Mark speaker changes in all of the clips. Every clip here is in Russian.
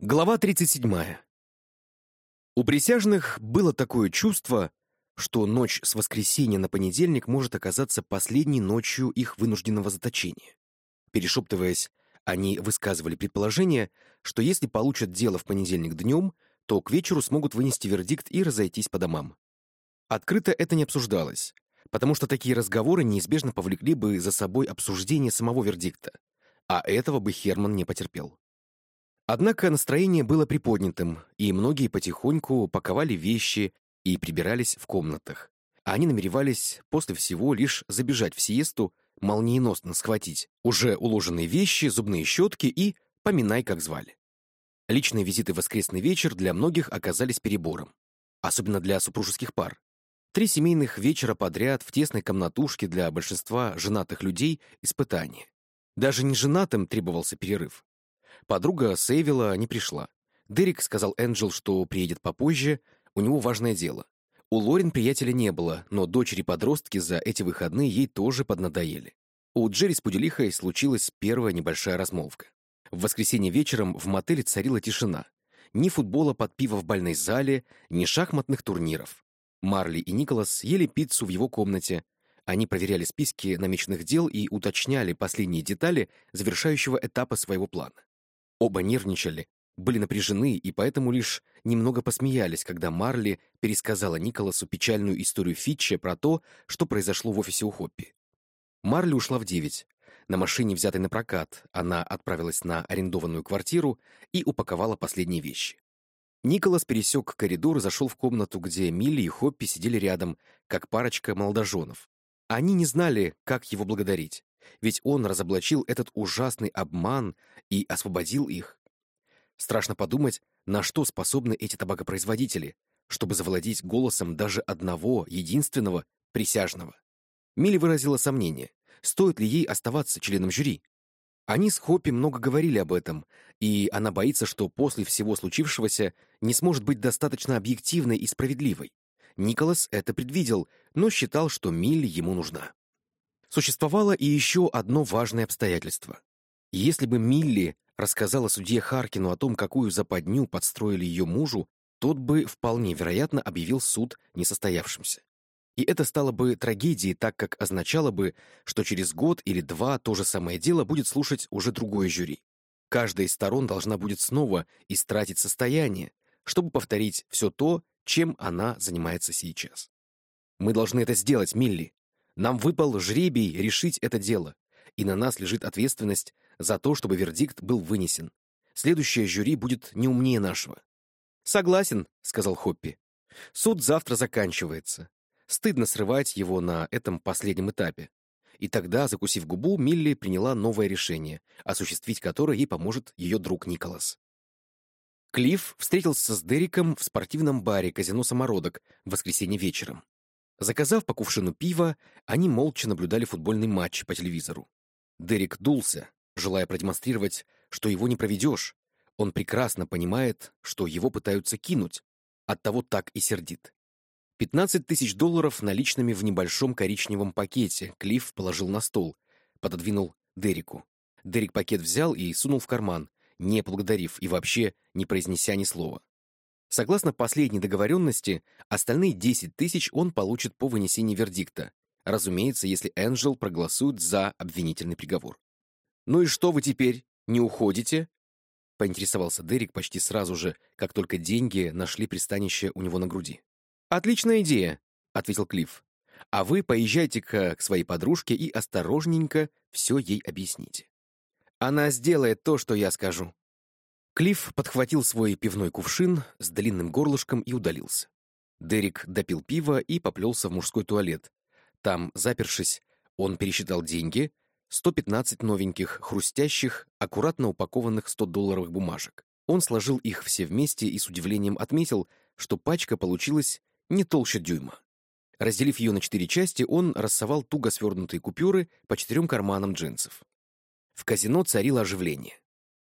Speaker 1: Глава 37. У присяжных было такое чувство, что ночь с воскресенья на понедельник может оказаться последней ночью их вынужденного заточения. Перешептываясь, они высказывали предположение, что если получат дело в понедельник днем, то к вечеру смогут вынести вердикт и разойтись по домам. Открыто это не обсуждалось, потому что такие разговоры неизбежно повлекли бы за собой обсуждение самого вердикта, а этого бы Херман не потерпел. Однако настроение было приподнятым, и многие потихоньку паковали вещи и прибирались в комнатах. Они намеревались после всего лишь забежать в сиесту, молниеносно схватить уже уложенные вещи, зубные щетки и поминай, как звали. Личные визиты в воскресный вечер для многих оказались перебором, особенно для супружеских пар. Три семейных вечера подряд в тесной комнатушке для большинства женатых людей — испытание. Даже не женатым требовался перерыв. Подруга Сейвила не пришла. Дерек сказал Энджел, что приедет попозже, у него важное дело. У Лорин приятеля не было, но дочери-подростки за эти выходные ей тоже поднадоели. У Джерри с Пуделихой случилась первая небольшая размолвка. В воскресенье вечером в мотеле царила тишина. Ни футбола под пиво в бальной зале, ни шахматных турниров. Марли и Николас ели пиццу в его комнате. Они проверяли списки намеченных дел и уточняли последние детали завершающего этапа своего плана. Оба нервничали, были напряжены и поэтому лишь немного посмеялись, когда Марли пересказала Николасу печальную историю Фитча про то, что произошло в офисе у Хоппи. Марли ушла в девять. На машине, взятой на прокат, она отправилась на арендованную квартиру и упаковала последние вещи. Николас пересек коридор и зашел в комнату, где Милли и Хоппи сидели рядом, как парочка молодоженов. Они не знали, как его благодарить ведь он разоблачил этот ужасный обман и освободил их. Страшно подумать, на что способны эти табакопроизводители, чтобы завладеть голосом даже одного, единственного, присяжного. Милли выразила сомнение, стоит ли ей оставаться членом жюри. Они с Хоппи много говорили об этом, и она боится, что после всего случившегося не сможет быть достаточно объективной и справедливой. Николас это предвидел, но считал, что Милли ему нужна. Существовало и еще одно важное обстоятельство. Если бы Милли рассказала судье Харкину о том, какую западню подстроили ее мужу, тот бы вполне вероятно объявил суд несостоявшимся. И это стало бы трагедией, так как означало бы, что через год или два то же самое дело будет слушать уже другое жюри. Каждая из сторон должна будет снова истратить состояние, чтобы повторить все то, чем она занимается сейчас. «Мы должны это сделать, Милли», нам выпал жребий решить это дело, и на нас лежит ответственность за то, чтобы вердикт был вынесен. Следующее жюри будет не умнее нашего. «Согласен», — сказал Хоппи. «Суд завтра заканчивается. Стыдно срывать его на этом последнем этапе». И тогда, закусив губу, Милли приняла новое решение, осуществить которое ей поможет ее друг Николас. Клифф встретился с Дериком в спортивном баре «Казино Самородок» в воскресенье вечером. Заказав по кувшину пива, они молча наблюдали футбольный матч по телевизору. Дерек дулся, желая продемонстрировать, что его не проведешь. Он прекрасно понимает, что его пытаются кинуть, оттого так и сердит. 15 тысяч долларов наличными в небольшом коричневом пакете Клифф положил на стол, пододвинул Дереку. Дерек пакет взял и сунул в карман, не поблагодарив и вообще не произнеся ни слова. Согласно последней договоренности, остальные 10 тысяч он получит по вынесении вердикта, разумеется, если Энджел проголосует за обвинительный приговор. «Ну и что вы теперь, не уходите?» — поинтересовался Дерек почти сразу же, как только деньги нашли пристанище у него на груди. «Отличная идея», — ответил Клифф. «А вы поезжайте-ка к своей подружке и осторожненько все ей объясните. Она сделает то, что я скажу». Клифф подхватил свой пивной кувшин с длинным горлышком и удалился. Дерек допил пиво и поплелся в мужской туалет. Там, запершись, он пересчитал деньги — 115 новеньких, хрустящих, аккуратно упакованных 100-долларовых бумажек. Он сложил их все вместе и с удивлением отметил, что пачка получилась не толще дюйма. Разделив ее на четыре части, он рассовал туго свернутые купюры по четырем карманам джинсов. В казино царило оживление.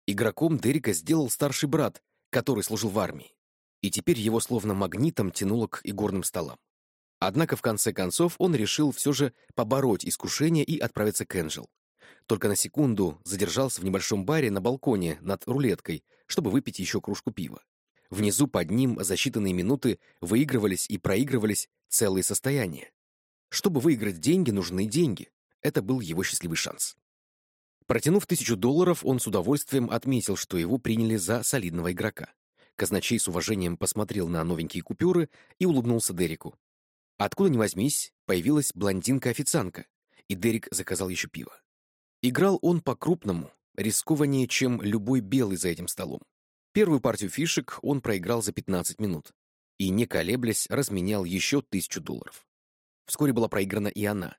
Speaker 1: Игроком Дерека сделал старший брат, который служил в армии, и теперь его словно магнитом тянуло к игорным столам. Однако в конце концов он решил все же побороть искушение и отправиться к Энджел. Только на секунду задержался в небольшом баре на балконе над рулеткой, чтобы выпить еще кружку пива. Внизу под ним за считанные минуты выигрывались и проигрывались целые состояния. Чтобы выиграть деньги, нужны деньги. Это был его счастливый шанс. Протянув тысячу долларов, он с удовольствием отметил, что его приняли за солидного игрока. Казначей с уважением посмотрел на новенькие купюры и улыбнулся Дереку. Откуда ни возьмись, появилась блондинка-официантка, и Дерек заказал еще пиво. Играл он по-крупному, рискованнее, чем любой белый за этим столом. Первую партию фишек он проиграл за 15 минут и, не колеблясь, разменял еще тысячу долларов. Вскоре была проиграна и она.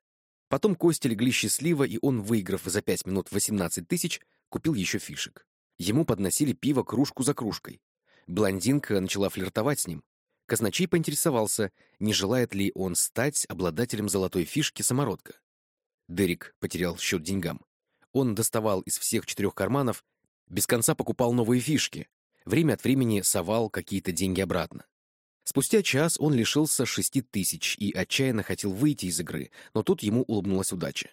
Speaker 1: Потом кости легли счастливо, и он, выиграв за 5 минут 18 тысяч, купил еще фишек. Ему подносили пиво кружку за кружкой. Блондинка начала флиртовать с ним. Казначей поинтересовался, не желает ли он стать обладателем золотой фишки самородка. Дерек потерял счет деньгам. Он доставал из всех четырех карманов, без конца покупал новые фишки, время от времени совал какие-то деньги обратно. Спустя час он лишился шести тысяч и отчаянно хотел выйти из игры, но тут ему улыбнулась удача.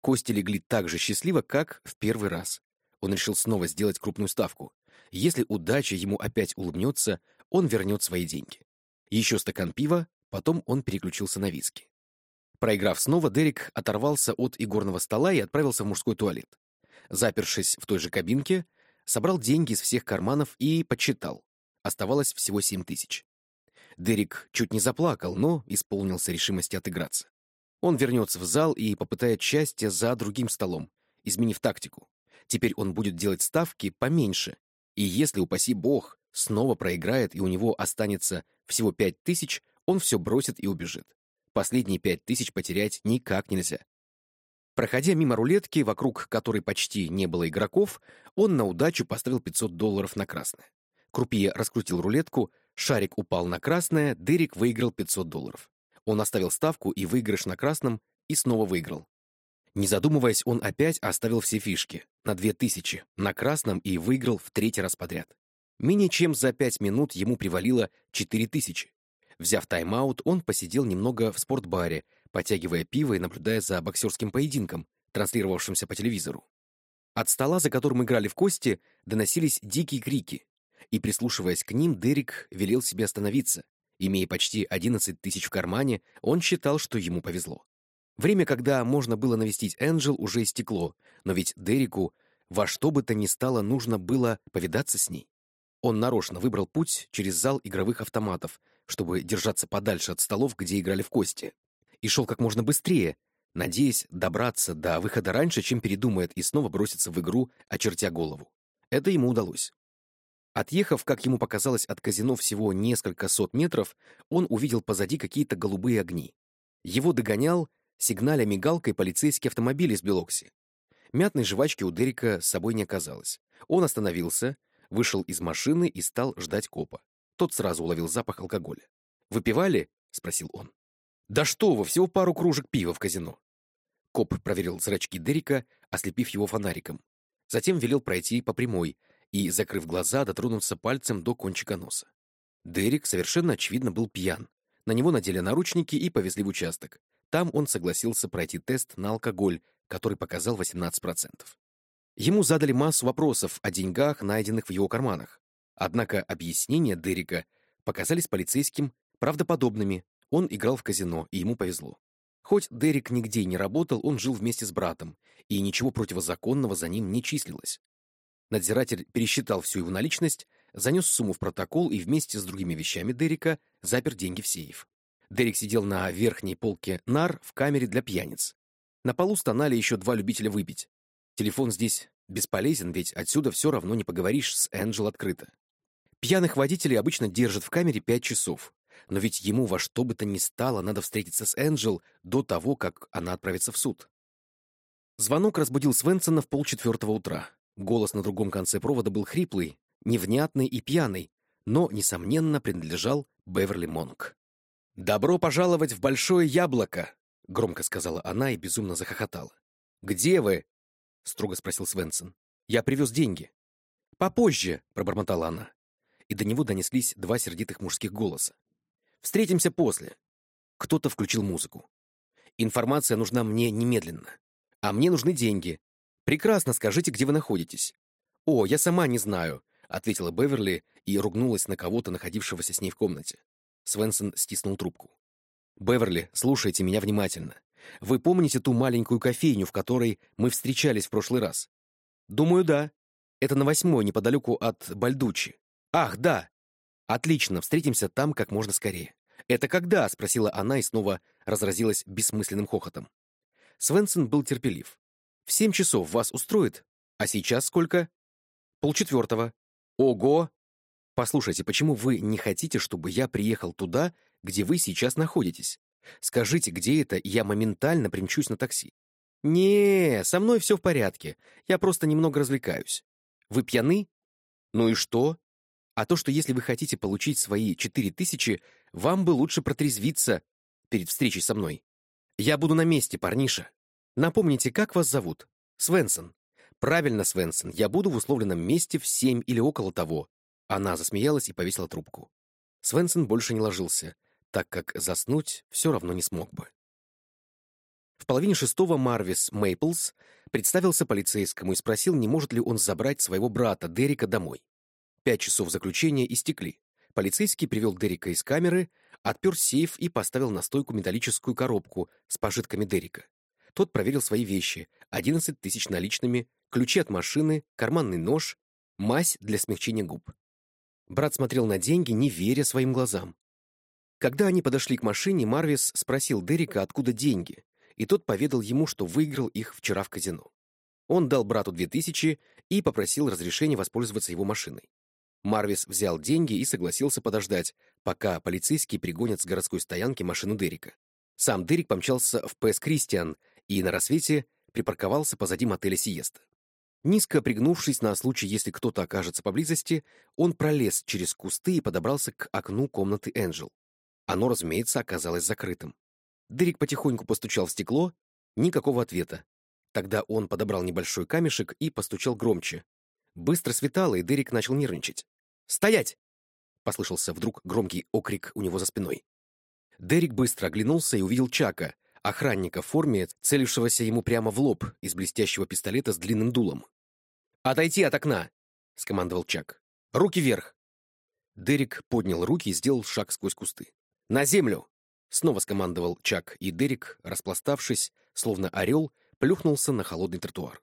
Speaker 1: Кости легли так же счастливо, как в первый раз. Он решил снова сделать крупную ставку. Если удача ему опять улыбнется, он вернет свои деньги. Еще стакан пива, потом он переключился на виски. Проиграв снова, Дерек оторвался от игорного стола и отправился в мужской туалет. Запершись в той же кабинке, собрал деньги из всех карманов и подсчитал. Оставалось всего семь тысяч. Дерек чуть не заплакал, но исполнился решимости отыграться. Он вернется в зал и попытает счастье за другим столом, изменив тактику. Теперь он будет делать ставки поменьше. И если, упаси бог, снова проиграет и у него останется всего пять тысяч, он все бросит и убежит. Последние пять тысяч потерять никак нельзя. Проходя мимо рулетки, вокруг которой почти не было игроков, он на удачу поставил 500 долларов на красное. Крупье раскрутил рулетку, Шарик упал на красное, Дерек выиграл 500 долларов. Он оставил ставку и выигрыш на красном, и снова выиграл. Не задумываясь, он опять оставил все фишки на 2000 на красном и выиграл в третий раз подряд. Менее чем за 5 минут ему привалило 4000. Взяв тайм-аут, он посидел немного в спортбаре, потягивая пиво и наблюдая за боксерским поединком, транслировавшимся по телевизору. От стола, за которым играли в кости, доносились дикие крики и, прислушиваясь к ним, Дерек велел себе остановиться. Имея почти 11 тысяч в кармане, он считал, что ему повезло. Время, когда можно было навестить Энджел, уже истекло, но ведь Дереку во что бы то ни стало нужно было повидаться с ней. Он нарочно выбрал путь через зал игровых автоматов, чтобы держаться подальше от столов, где играли в кости. И шел как можно быстрее, надеясь добраться до выхода раньше, чем передумает и снова бросится в игру, очертя голову. Это ему удалось. Отъехав, как ему показалось, от казино всего несколько сот метров, он увидел позади какие-то голубые огни. Его догонял, сигналя мигалкой, полицейский автомобиль из Белокси. Мятной жвачки у Дерека с собой не оказалось. Он остановился, вышел из машины и стал ждать копа. Тот сразу уловил запах алкоголя. «Выпивали?» — спросил он. «Да что вы, всего пару кружек пива в казино». Коп проверил зрачки Дерека, ослепив его фонариком. Затем велел пройти по прямой, и, закрыв глаза, дотронулся пальцем до кончика носа. Дерек совершенно очевидно был пьян. На него надели наручники и повезли в участок. Там он согласился пройти тест на алкоголь, который показал 18%. Ему задали массу вопросов о деньгах, найденных в его карманах. Однако объяснения Дерека показались полицейским правдоподобными. Он играл в казино, и ему повезло. Хоть Дерек нигде не работал, он жил вместе с братом, и ничего противозаконного за ним не числилось. Надзиратель пересчитал всю его наличность, занес сумму в протокол и вместе с другими вещами Дерека запер деньги в сейф. Дерек сидел на верхней полке нар в камере для пьяниц. На полу стонали еще два любителя выпить. Телефон здесь бесполезен, ведь отсюда все равно не поговоришь с Энджел открыто. Пьяных водителей обычно держат в камере пять часов, но ведь ему во что бы то ни стало надо встретиться с Энджел до того, как она отправится в суд. Звонок разбудил Свенсона в полчетвертого утра. Голос на другом конце провода был хриплый, невнятный и пьяный, но, несомненно, принадлежал Беверли Монк. «Добро пожаловать в Большое Яблоко!» — громко сказала она и безумно захохотала. «Где вы?» — строго спросил Свенсон. «Я привез деньги». «Попозже», — пробормотала она. И до него донеслись два сердитых мужских голоса. «Встретимся после». Кто-то включил музыку. «Информация нужна мне немедленно. А мне нужны деньги. Прекрасно, скажите, где вы находитесь. О, я сама не знаю. ответила Беверли и ругнулась на кого-то, находившегося с ней в комнате. Свенсон стиснул трубку. «Беверли, слушайте меня внимательно. Вы помните ту маленькую кофейню, в которой мы встречались в прошлый раз?» «Думаю, да. Это на восьмой, неподалеку от Бальдучи. Ах, да! Отлично, встретимся там как можно скорее. «Это когда?» — спросила она и снова разразилась бессмысленным хохотом. Свенсон был терпелив. «В семь часов вас устроит? А сейчас сколько?» «Полчетвертого». «Ого!» «Послушайте, почему вы не хотите, чтобы я приехал туда, где вы сейчас находитесь? Скажите, где это, я моментально примчусь на такси». «Не, со мной все в порядке. Я просто немного развлекаюсь. Вы пьяны? Ну и что? А то, что если вы хотите получить свои четыре тысячи, вам бы лучше протрезвиться перед встречей со мной. Я буду на месте, парниша. Напомните, как вас зовут? Свенсон. Правильно, Свенсон, я буду в условленном месте в семь или около того. Она засмеялась и повесила трубку. Свенсон больше не ложился, так как заснуть все равно не смог бы. В половине шестого Марвис Мейплс представился полицейскому и спросил, не может ли он забрать своего брата Дерека домой. Пять часов заключения истекли. Полицейский привел Дерека из камеры, отпер сейф и поставил на стойку металлическую коробку с пожитками Дерека. Тот проверил свои вещи, 11 тысяч наличными, ключи от машины, карманный нож, мазь для смягчения губ. Брат смотрел на деньги, не веря своим глазам. Когда они подошли к машине, Марвис спросил Дерека, откуда деньги, и тот поведал ему, что выиграл их вчера в казино. Он дал брату две тысячи и попросил разрешения воспользоваться его машиной. Марвис взял деньги и согласился подождать, пока полицейские пригонят с городской стоянки машину Дерека. Сам Дерек помчался в П.С. Кристиан и на рассвете припарковался позади мотеля Сиеста. Низко пригнувшись на случай, если кто-то окажется поблизости, он пролез через кусты и подобрался к окну комнаты Энджел. Оно, разумеется, оказалось закрытым. Дерек потихоньку постучал в стекло, никакого ответа. Тогда он подобрал небольшой камешек и постучал громче. Быстро светало, и Дерек начал нервничать. «Стоять!» — послышался вдруг громкий окрик у него за спиной. Дерек быстро оглянулся и увидел Чака, охранника в форме, целившегося ему прямо в лоб из блестящего пистолета с длинным дулом. «Отойти от окна!» — скомандовал Чак. «Руки вверх!» Дерек поднял руки и сделал шаг сквозь кусты. «На землю!» — снова скомандовал Чак, и Дерек, распластавшись, словно орел, плюхнулся на холодный тротуар.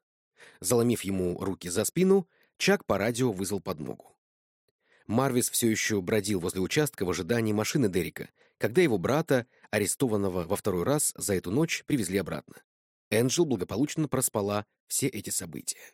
Speaker 1: Заломив ему руки за спину, Чак по радио вызвал подмогу. Марвис все еще бродил возле участка в ожидании машины Дерека, когда его брата, арестованного во второй раз за эту ночь, привезли обратно. Энджел благополучно проспала все эти события.